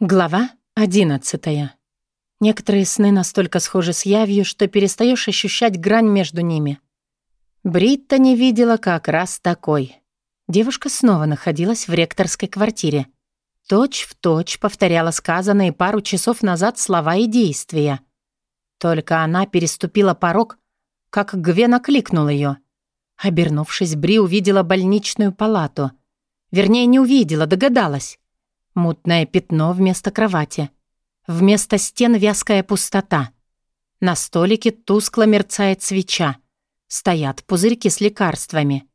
Глава одиннадцатая. Некоторые сны настолько схожи с явью, что перестаешь ощущать грань между ними. Бритта не видела как раз такой. Девушка снова находилась в ректорской квартире. Точь в точь повторяла сказанные пару часов назад слова и действия. Только она переступила порог, как Гвен окликнул ее. Обернувшись, Бри увидела больничную палату. Вернее, не увидела, догадалась. Мутное пятно вместо кровати. Вместо стен вязкая пустота. На столике тускло мерцает свеча. Стоят пузырьки с лекарствами.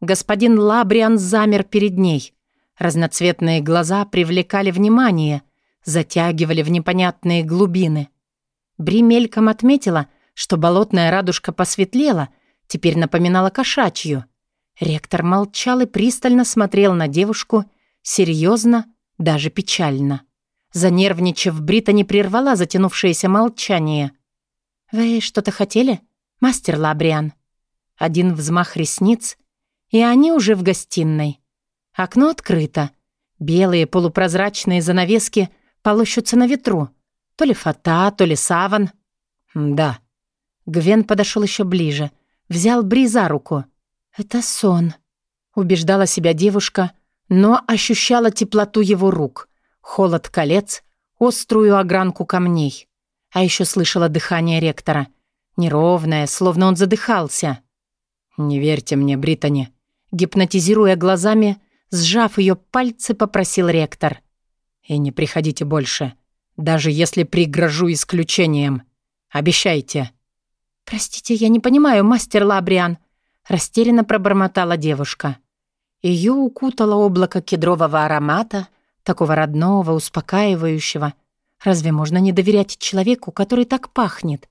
Господин Лабриан замер перед ней. Разноцветные глаза привлекали внимание, затягивали в непонятные глубины. Бри мельком отметила, что болотная радужка посветлела, теперь напоминала кошачью. Ректор молчал и пристально смотрел на девушку, серьезно, даже печально. Занервничав, Брита не прервала затянувшееся молчание. «Вы что-то хотели, мастер Лабриан?» Один взмах ресниц, и они уже в гостиной. Окно открыто. Белые полупрозрачные занавески полощутся на ветру. То ли фата, то ли саван. «Да». Гвен подошел еще ближе, взял Бри за руку. «Это сон», — убеждала себя девушка, но ощущала теплоту его рук, холод колец, острую огранку камней. А еще слышала дыхание ректора. Неровное, словно он задыхался. «Не верьте мне, Британи», гипнотизируя глазами, сжав ее пальцы, попросил ректор. «И не приходите больше, даже если пригрожу исключением. Обещайте». «Простите, я не понимаю, мастер Лабриан», растерянно пробормотала девушка. Ее укутало облако кедрового аромата, такого родного, успокаивающего. Разве можно не доверять человеку, который так пахнет?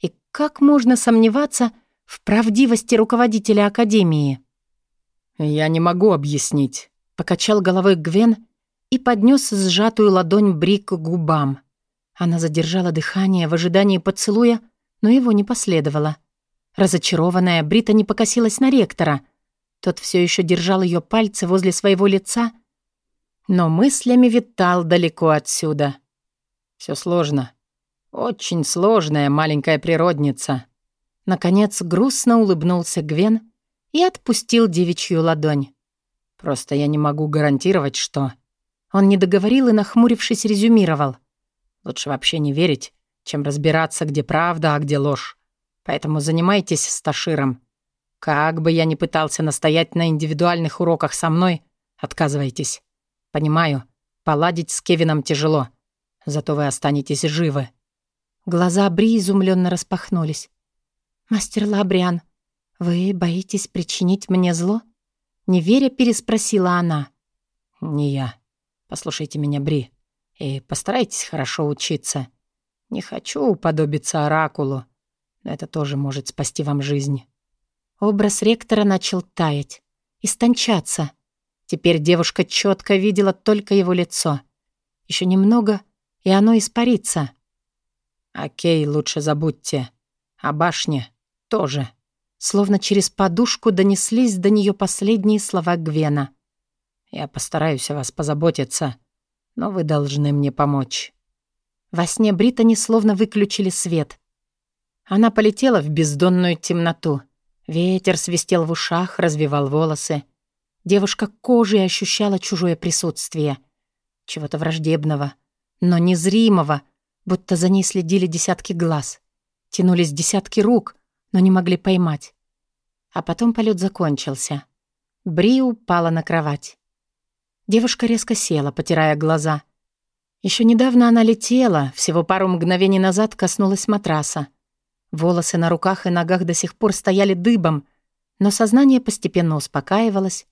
И как можно сомневаться в правдивости руководителя Академии? «Я не могу объяснить», — покачал головой Гвен и поднес сжатую ладонь Брик к губам. Она задержала дыхание в ожидании поцелуя, но его не последовало. Разочарованная, Брита не покосилась на ректора — тот все еще держал ее пальцы возле своего лица, но мыслями витал далеко отсюда. Все сложно. Очень сложная маленькая природница. Наконец грустно улыбнулся Гвен и отпустил девичью ладонь. Просто я не могу гарантировать, что... Он не договорил и, нахмурившись, резюмировал. Лучше вообще не верить, чем разбираться, где правда, а где ложь. Поэтому занимайтесь с Таширом. Как бы я ни пытался настоять на индивидуальных уроках со мной, отказывайтесь. Понимаю, поладить с Кевином тяжело. Зато вы останетесь живы». Глаза Бри изумленно распахнулись. «Мастер Лабриан, вы боитесь причинить мне зло?» Неверя переспросила она. «Не я. Послушайте меня, Бри, и постарайтесь хорошо учиться. Не хочу уподобиться Оракулу, но это тоже может спасти вам жизнь». Образ ректора начал таять, истончаться. Теперь девушка четко видела только его лицо. Еще немного, и оно испарится. «Окей, лучше забудьте. О башне тоже». Словно через подушку донеслись до нее последние слова Гвена. «Я постараюсь о вас позаботиться, но вы должны мне помочь». Во сне Британи словно выключили свет. Она полетела в бездонную темноту — Ветер свистел в ушах, развивал волосы. Девушка кожей ощущала чужое присутствие. Чего-то враждебного, но незримого, будто за ней следили десятки глаз. Тянулись десятки рук, но не могли поймать. А потом полет закончился. Бри упала на кровать. Девушка резко села, потирая глаза. Еще недавно она летела, всего пару мгновений назад коснулась матраса. Волосы на руках и ногах до сих пор стояли дыбом, но сознание постепенно успокаивалось,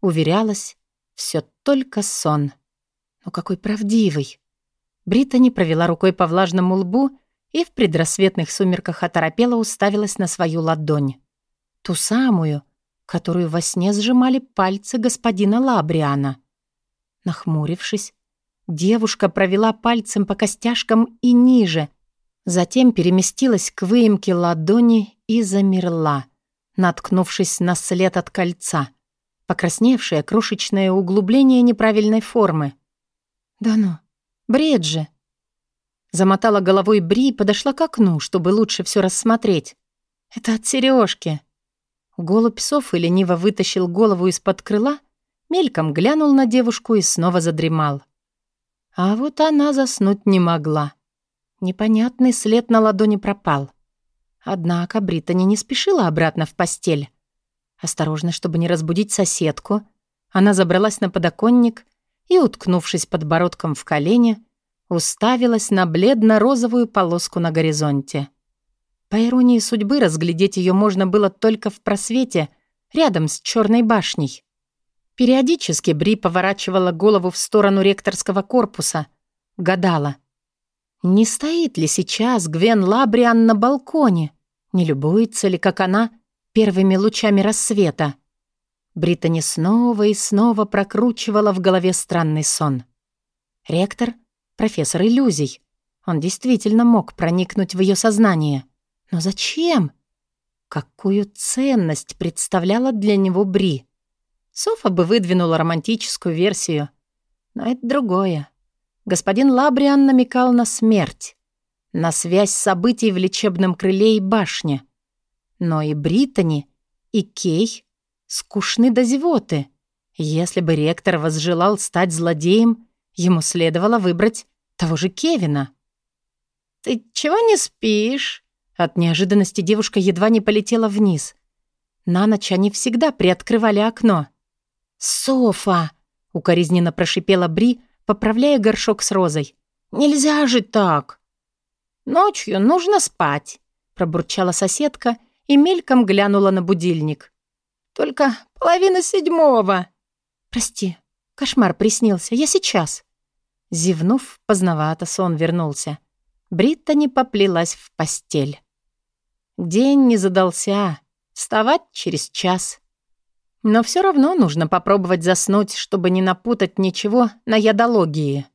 уверялось, все только сон. Но какой правдивый! Британи провела рукой по влажному лбу и в предрассветных сумерках оторопела уставилась на свою ладонь. Ту самую, которую во сне сжимали пальцы господина Лабриана. Нахмурившись, девушка провела пальцем по костяшкам и ниже, Затем переместилась к выемке ладони и замерла, наткнувшись на след от кольца, покрасневшее крошечное углубление неправильной формы. «Да ну, Бреджи. Замотала головой Бри и подошла к окну, чтобы лучше все рассмотреть. Это от сережки. Голубь Софы лениво вытащил голову из-под крыла, мельком глянул на девушку и снова задремал. А вот она заснуть не могла. Непонятный след на ладони пропал. Однако Британи не спешила обратно в постель. Осторожно, чтобы не разбудить соседку, она забралась на подоконник и, уткнувшись подбородком в колени, уставилась на бледно-розовую полоску на горизонте. По иронии судьбы, разглядеть ее можно было только в просвете, рядом с черной башней. Периодически Бри поворачивала голову в сторону ректорского корпуса, гадала. Не стоит ли сейчас Гвен Лабриан на балконе? Не любуется ли, как она, первыми лучами рассвета? Британи снова и снова прокручивала в голове странный сон. Ректор — профессор иллюзий. Он действительно мог проникнуть в ее сознание — но зачем? Какую ценность представляла для него Бри? Софа бы выдвинула романтическую версию. Но это другое. Господин Лабриан намекал на смерть, на связь событий в лечебном крыле и башне. Но и Британи, и Кей скучны до зевоты. Если бы ректор возжелал стать злодеем, ему следовало выбрать того же Кевина. «Ты чего не спишь?» От неожиданности девушка едва не полетела вниз. На ночь они всегда приоткрывали окно. «Софа!» — укоризненно прошипела Бри, поправляя горшок с розой. «Нельзя же так!» «Ночью нужно спать», — пробурчала соседка и мельком глянула на будильник. «Только половина седьмого». «Прости, кошмар приснился. Я сейчас». Зевнув, поздновато сон вернулся. Бриттани поплелась в постель. День не задался. Вставать через час. Но все равно нужно попробовать заснуть, чтобы не напутать ничего на ядологии.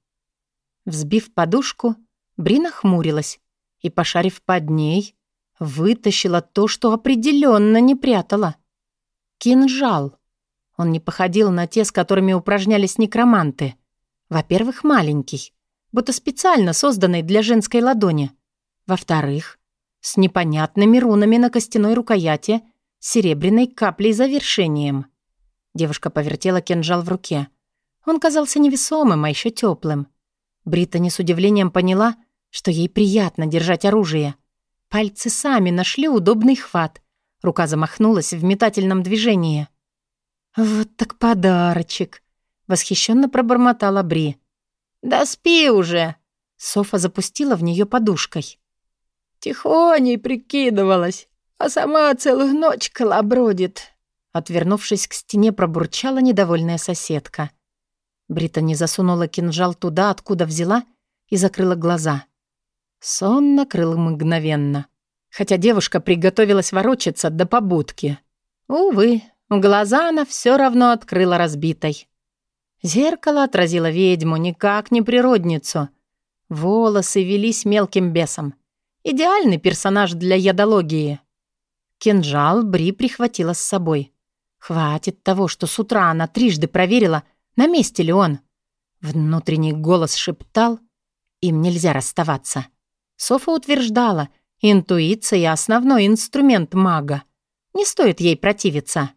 Взбив подушку, Брина хмурилась и, пошарив под ней, вытащила то, что определенно не прятала. Кинжал. Он не походил на те, с которыми упражнялись некроманты. Во-первых, маленький, будто специально созданный для женской ладони. Во-вторых, с непонятными рунами на костяной рукояти, серебряной каплей завершением. Девушка повертела кинжал в руке. Он казался невесомым, а еще теплым. Британи с удивлением поняла, что ей приятно держать оружие. Пальцы сами нашли удобный хват. Рука замахнулась в метательном движении. «Вот так подарочек!» — восхищенно пробормотала Бри. «Да спи уже!» Софа запустила в нее подушкой. Тихоней прикидывалась, а сама целую ночь колобродит. Отвернувшись к стене, пробурчала недовольная соседка. Британи засунула кинжал туда, откуда взяла, и закрыла глаза. Сон накрыл мгновенно. Хотя девушка приготовилась ворочаться до побудки. Увы, глаза она все равно открыла разбитой. Зеркало отразило ведьму, никак не природницу. Волосы велись мелким бесом. Идеальный персонаж для ядологии. Кинжал Бри прихватила с собой. Хватит того, что с утра она трижды проверила, на месте ли он. Внутренний голос шептал, им нельзя расставаться. Софа утверждала, интуиция — основной инструмент мага. Не стоит ей противиться.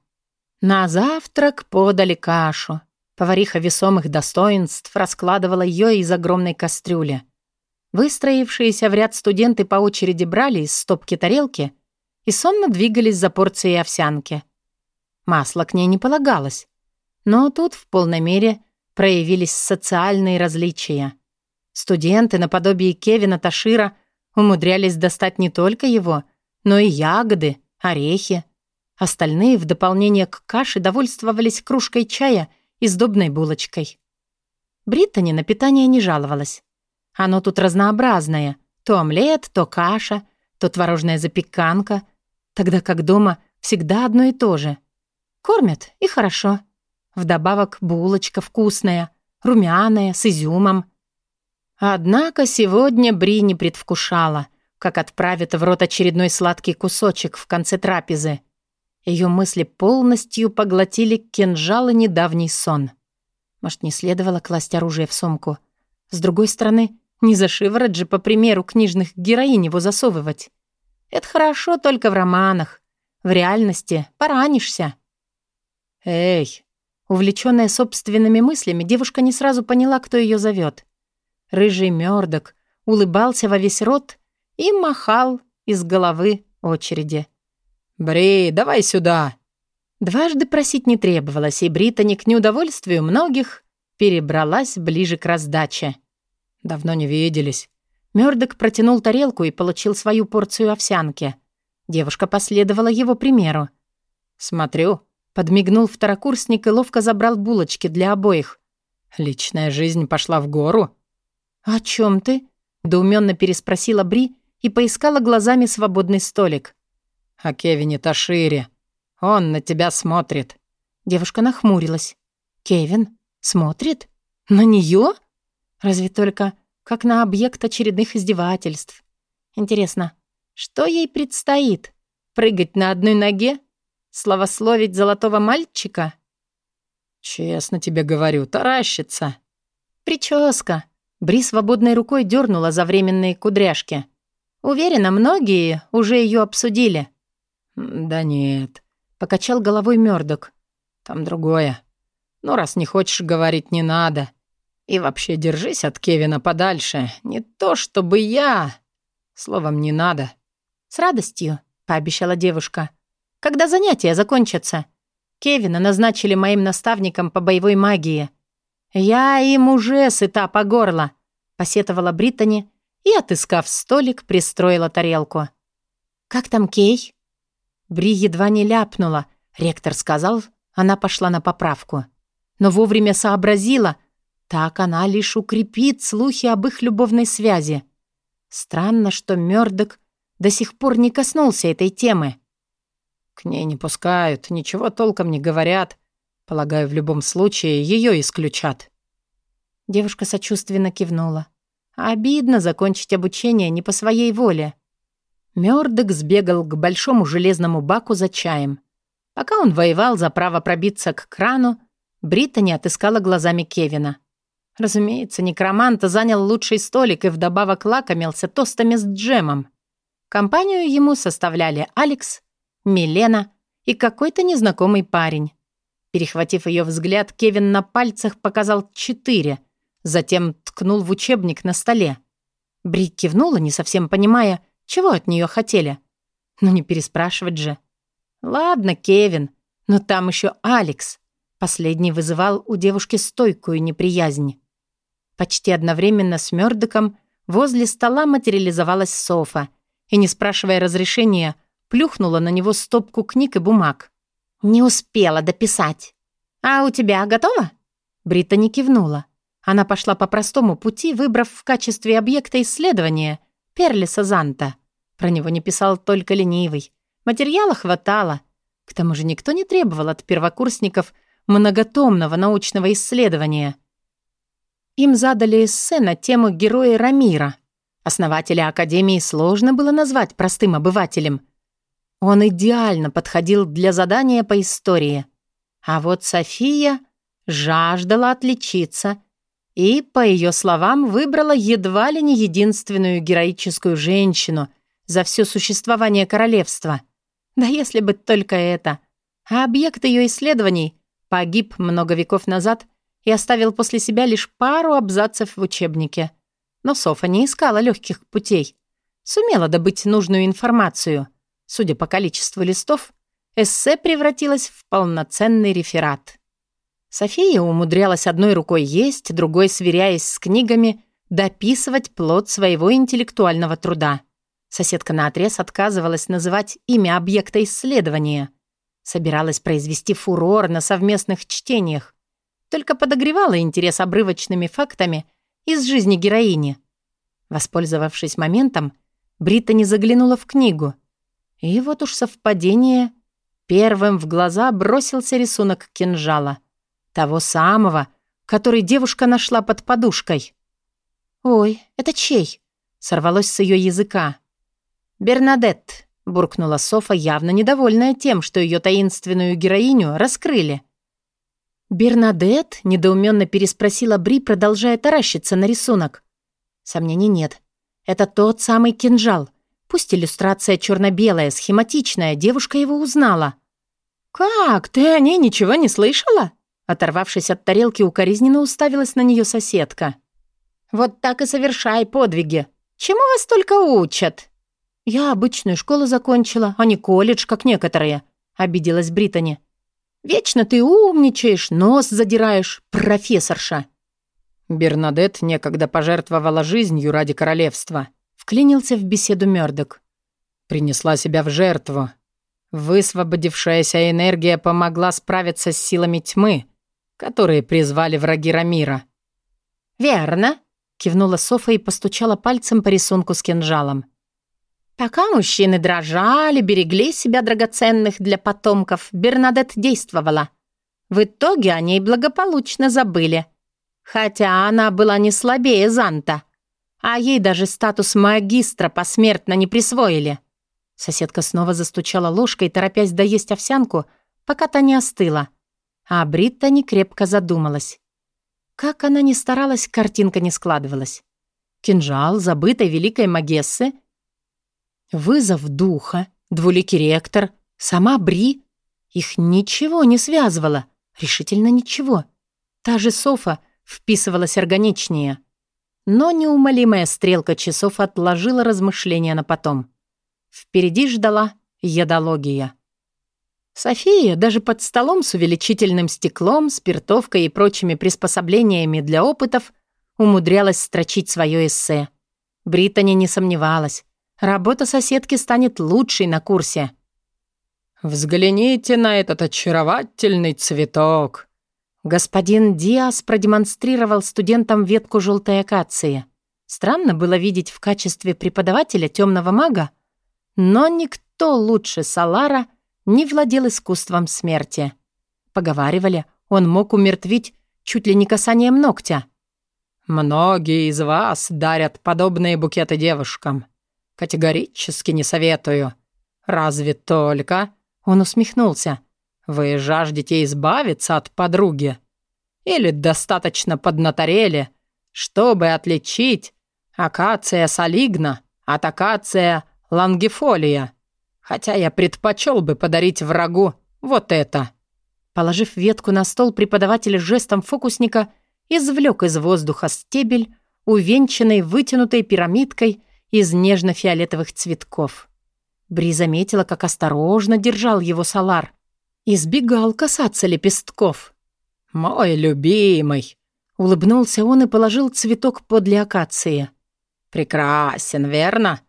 На завтрак подали кашу. Повариха весомых достоинств раскладывала ее из огромной кастрюли. Выстроившиеся в ряд студенты по очереди брали из стопки тарелки и сонно двигались за порцией овсянки. Масло к ней не полагалось. Но тут в полной мере проявились социальные различия. Студенты наподобие Кевина Ташира умудрялись достать не только его, но и ягоды, орехи. Остальные в дополнение к каше довольствовались кружкой чая и сдобной булочкой. Бриттани на питание не жаловалась. Оно тут разнообразное. То омлет, то каша, то творожная запеканка. Тогда как дома всегда одно и то же. Кормят и хорошо. Вдобавок булочка вкусная, румяная, с изюмом. Однако сегодня Бри не предвкушала, как отправит в рот очередной сладкий кусочек в конце трапезы. Ее мысли полностью поглотили кинжал и недавний сон. Может, не следовало класть оружие в сумку? С другой стороны, не за шиворот же, по примеру книжных героинь его засовывать. Это хорошо только в романах. В реальности поранишься. «Эй!» Увлечённая собственными мыслями, девушка не сразу поняла, кто её зовёт. Рыжий мёрдок улыбался во весь рот и махал из головы очереди. «Бри, давай сюда!» Дважды просить не требовалось, и Британи к неудовольствию многих перебралась ближе к раздаче. «Давно не виделись». Мёрдок протянул тарелку и получил свою порцию овсянки. Девушка последовала его примеру. «Смотрю». Подмигнул второкурсник и ловко забрал булочки для обоих. «Личная жизнь пошла в гору?» «О чем ты?» — доуменно переспросила Бри и поискала глазами свободный столик. «О Кевине Ташире. Он на тебя смотрит». Девушка нахмурилась. «Кевин? Смотрит? На нее? Разве только как на объект очередных издевательств. Интересно, что ей предстоит? Прыгать на одной ноге? Славословить золотого мальчика? Честно тебе говорю, таращится. Прическа. Бри свободной рукой дернула за временные кудряшки. Уверена, многие уже ее обсудили. Да нет, покачал головой Мёрдок. Там другое. Ну, раз не хочешь говорить, не надо. И вообще держись от Кевина подальше. Не то чтобы я... Словом, не надо. С радостью, пообещала девушка. Когда занятия закончатся? Кевина назначили моим наставником по боевой магии. Я им уже сыта по горло, посетовала Британи и, отыскав столик, пристроила тарелку. «Как там Кей?» Бри едва не ляпнула. Ректор сказал, она пошла на поправку. Но вовремя сообразила, так она лишь укрепит слухи об их любовной связи. Странно, что Мёрдок до сих пор не коснулся этой темы. К ней не пускают, ничего толком не говорят. Полагаю, в любом случае ее исключат. Девушка сочувственно кивнула. Обидно закончить обучение не по своей воле. Мёрдок сбегал к большому железному баку за чаем. Пока он воевал за право пробиться к крану, Бриттани отыскала глазами Кевина. Разумеется, некромант занял лучший столик и вдобавок лакомился тостами с джемом. Компанию ему составляли Алекс, Милена и какой-то незнакомый парень. Перехватив ее взгляд, Кевин на пальцах показал четыре, затем ткнул в учебник на столе. Бри кивнула, не совсем понимая, чего от нее хотели. Ну не переспрашивать же. Ладно, Кевин, но там еще Алекс. Последний вызывал у девушки стойкую неприязнь. Почти одновременно с Мёрдоком возле стола материализовалась Софа и, не спрашивая разрешения, плюхнула на него стопку книг и бумаг. «Не успела дописать. А у тебя готово?» Брита не кивнула. Она пошла по простому пути, выбрав в качестве объекта исследования Перлиса Занта. Про него не писал только ленивый. Материала хватало. К тому же никто не требовал от первокурсников многотомного научного исследования — им задали эссе на тему героя Рамира. Основателя Академии сложно было назвать простым обывателем. Он идеально подходил для задания по истории. А вот София жаждала отличиться и, по ее словам, выбрала едва ли не единственную героическую женщину за все существование королевства. Да если бы только это. А объект ее исследований погиб много веков назад и оставил после себя лишь пару абзацев в учебнике. Но Софа не искала легких путей. Сумела добыть нужную информацию. Судя по количеству листов, эссе превратилось в полноценный реферат. София умудрялась одной рукой есть, другой, сверяясь с книгами, дописывать плод своего интеллектуального труда. Соседка наотрез отказывалась называть имя объекта исследования. Собиралась произвести фурор на совместных чтениях только подогревала интерес обрывочными фактами из жизни героини. Воспользовавшись моментом, Бриттани заглянула в книгу. И вот уж совпадение. Первым в глаза бросился рисунок кинжала. Того самого, который девушка нашла под подушкой. «Ой, это чей?» — сорвалось с ее языка. «Бернадетт», — буркнула Софа, явно недовольная тем, что ее таинственную героиню раскрыли. «Бернадет?» — недоуменно переспросила Бри, продолжая таращиться на рисунок. Сомнений нет. Это тот самый кинжал. Пусть иллюстрация черно-белая, схематичная, девушка его узнала. «Как? Ты о ней ничего не слышала?» Оторвавшись от тарелки, укоризненно уставилась на нее соседка. «Вот так и совершай подвиги. Чему вас только учат?» «Я обычную школу закончила, а не колледж, как некоторые», — обиделась Британи. «Вечно ты умничаешь, нос задираешь, профессорша». Бернадет некогда пожертвовала жизнью ради королевства. Вклинился в беседу Мёрдок. Принесла себя в жертву. Высвободившаяся энергия помогла справиться с силами тьмы, которые призвали враги Рамира. «Верно», — кивнула Софа и постучала пальцем по рисунку с кинжалом. Пока мужчины дрожали, берегли себя драгоценных для потомков, Бернадет действовала. В итоге о ней благополучно забыли. Хотя она была не слабее Занта, а ей даже статус магистра посмертно не присвоили. Соседка снова застучала ложкой, торопясь доесть овсянку, пока та не остыла. А Бритта не крепко задумалась. Как она ни старалась, картинка не складывалась. Кинжал забытой великой магессы — Вызов духа, двуликий ректор, сама Бри. Их ничего не связывало. Решительно ничего. Та же Софа вписывалась органичнее. Но неумолимая стрелка часов отложила размышления на потом. Впереди ждала ядология. София даже под столом с увеличительным стеклом, спиртовкой и прочими приспособлениями для опытов умудрялась строчить свое эссе. Британи не сомневалась. Работа соседки станет лучшей на курсе. «Взгляните на этот очаровательный цветок!» Господин Диас продемонстрировал студентам ветку желтой акации. Странно было видеть в качестве преподавателя темного мага, но никто лучше Салара не владел искусством смерти. Поговаривали, он мог умертвить чуть ли не касанием ногтя. «Многие из вас дарят подобные букеты девушкам. Категорически не советую. Разве только...» Он усмехнулся. «Вы жаждете избавиться от подруги? Или достаточно поднаторели, чтобы отличить акация солигна от акация лангифолия? Хотя я предпочел бы подарить врагу вот это». Положив ветку на стол, преподаватель жестом фокусника извлек из воздуха стебель, увенчанный вытянутой пирамидкой из нежно-фиолетовых цветков. Бри заметила, как осторожно держал его Салар. Избегал касаться лепестков. «Мой любимый!» Улыбнулся он и положил цветок подле акации. «Прекрасен, верно?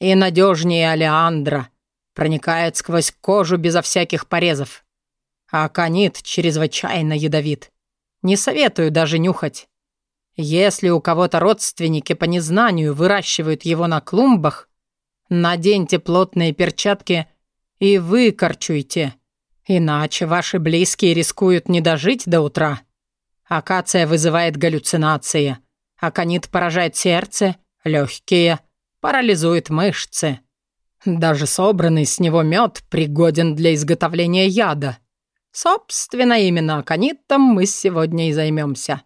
И надежнее Алеандра. Проникает сквозь кожу безо всяких порезов. А канит чрезвычайно ядовит. Не советую даже нюхать. Если у кого-то родственники по незнанию выращивают его на клумбах, наденьте плотные перчатки и выкорчуйте, иначе ваши близкие рискуют не дожить до утра. Акация вызывает галлюцинации, аконит поражает сердце, легкие, парализует мышцы. Даже собранный с него мед пригоден для изготовления яда. Собственно, именно аконитом мы сегодня и займемся.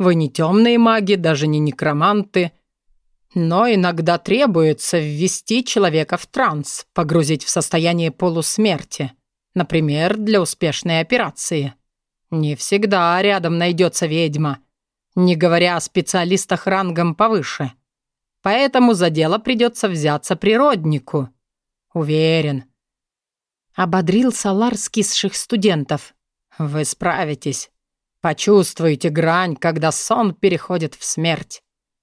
Вы не темные маги, даже не некроманты. Но иногда требуется ввести человека в транс, погрузить в состояние полусмерти. Например, для успешной операции. Не всегда рядом найдется ведьма, не говоря о специалистах рангом повыше. Поэтому за дело придется взяться природнику. Уверен. Ободрил Салар скисших студентов. Вы справитесь. Почувствуйте грань, когда сон переходит в смерть.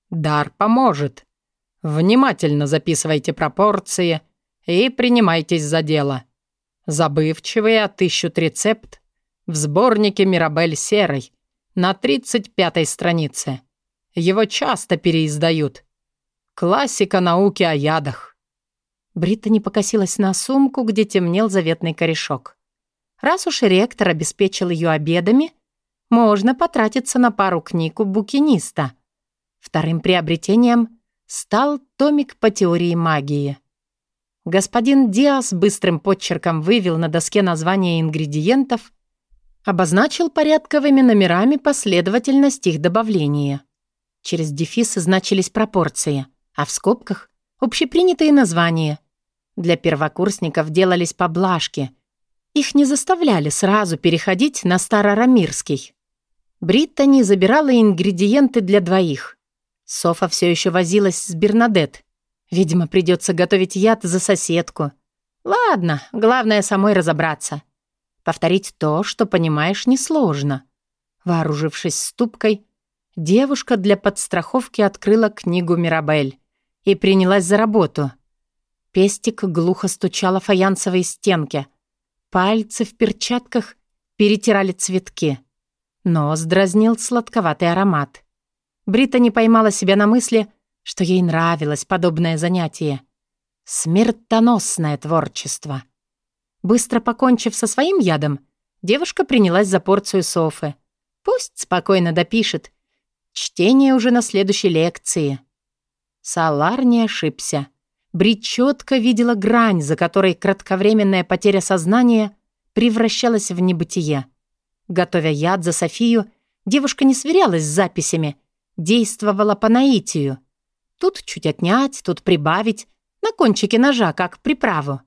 Дар поможет. Внимательно записывайте пропорции и принимайтесь за дело. Забывчивые отыщут рецепт в сборнике «Мирабель Серой» на 35-й странице. Его часто переиздают. Классика науки о ядах. Бритта покосилась на сумку, где темнел заветный корешок. Раз уж ректор обеспечил ее обедами, можно потратиться на пару книг у букиниста. Вторым приобретением стал томик по теории магии. Господин Диас быстрым подчерком вывел на доске названия ингредиентов, Обозначил порядковыми номерами последовательность их добавления. Через дефисы значились пропорции, а в скобках — общепринятые названия. Для первокурсников делались поблажки. Их не заставляли сразу переходить на старорамирский. Бриттани забирала ингредиенты для двоих. Софа все еще возилась с Бернадет. Видимо, придется готовить яд за соседку. Ладно, главное самой разобраться. Повторить то, что понимаешь, несложно. Вооружившись ступкой, девушка для подстраховки открыла книгу «Мирабель» и принялась за работу. Пестик глухо стучал о фаянсовой стенке. Пальцы в перчатках перетирали цветки. Нос дразнил сладковатый аромат. Брита не поймала себя на мысли, что ей нравилось подобное занятие. Смертоносное творчество. Быстро покончив со своим ядом, девушка принялась за порцию софы. Пусть спокойно допишет. Чтение уже на следующей лекции. Салар не ошибся. Брит четко видела грань, за которой кратковременная потеря сознания превращалась в небытие. Готовя яд за Софию, девушка не сверялась с записями, действовала по наитию. Тут чуть отнять, тут прибавить, на кончике ножа, как приправу.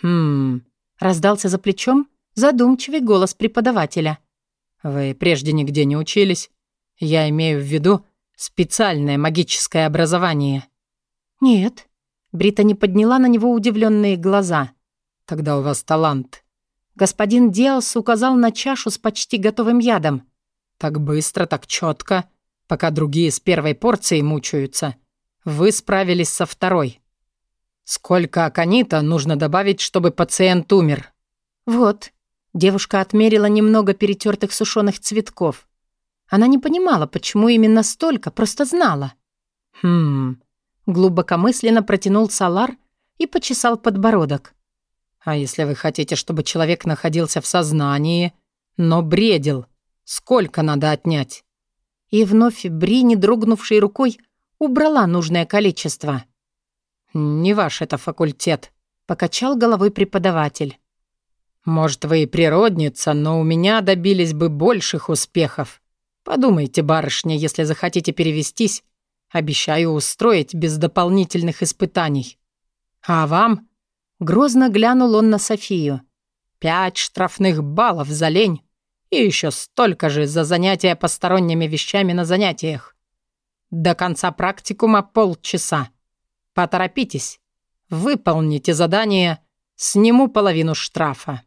«Хм...» Раздался за плечом задумчивый голос преподавателя. «Вы прежде нигде не учились? Я имею в виду специальное магическое образование». «Нет». Брита не подняла на него удивленные глаза. «Тогда у вас талант». Господин Диас указал на чашу с почти готовым ядом. «Так быстро, так четко, пока другие с первой порцией мучаются. Вы справились со второй. «Сколько аконита нужно добавить, чтобы пациент умер?» «Вот». Девушка отмерила немного перетертых сушеных цветков. Она не понимала, почему именно столько, просто знала. «Хм...» Глубокомысленно протянул Салар и почесал подбородок. «А если вы хотите, чтобы человек находился в сознании, но бредил, сколько надо отнять?» И вновь Бри, не дрогнувшей рукой, убрала нужное количество. «Не ваш это факультет», — покачал головой преподаватель. «Может, вы и природница, но у меня добились бы больших успехов. Подумайте, барышня, если захотите перевестись, обещаю устроить без дополнительных испытаний. А вам?» Грозно глянул он на Софию. «Пять штрафных баллов за лень и еще столько же за занятия посторонними вещами на занятиях. До конца практикума полчаса. Поторопитесь. Выполните задание. Сниму половину штрафа.